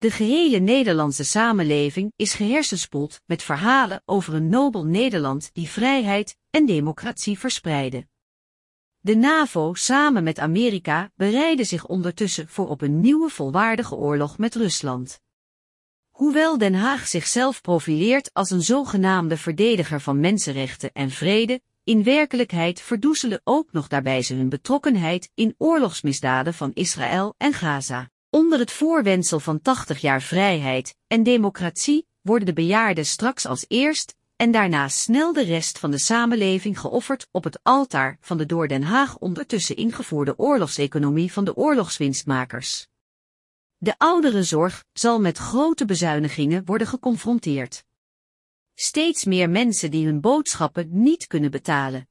De gehele Nederlandse samenleving is gehersenspoeld met verhalen over een nobel Nederland die vrijheid en democratie verspreidde. De NAVO samen met Amerika bereiden zich ondertussen voor op een nieuwe volwaardige oorlog met Rusland. Hoewel Den Haag zichzelf profileert als een zogenaamde verdediger van mensenrechten en vrede, in werkelijkheid verdoezelen ook nog daarbij ze hun betrokkenheid in oorlogsmisdaden van Israël en Gaza. Onder het voorwendsel van 80 jaar vrijheid en democratie worden de bejaarden straks als eerst en daarna snel de rest van de samenleving geofferd op het altaar van de door Den Haag ondertussen ingevoerde oorlogseconomie van de oorlogswinstmakers. De ouderenzorg zal met grote bezuinigingen worden geconfronteerd. Steeds meer mensen die hun boodschappen niet kunnen betalen,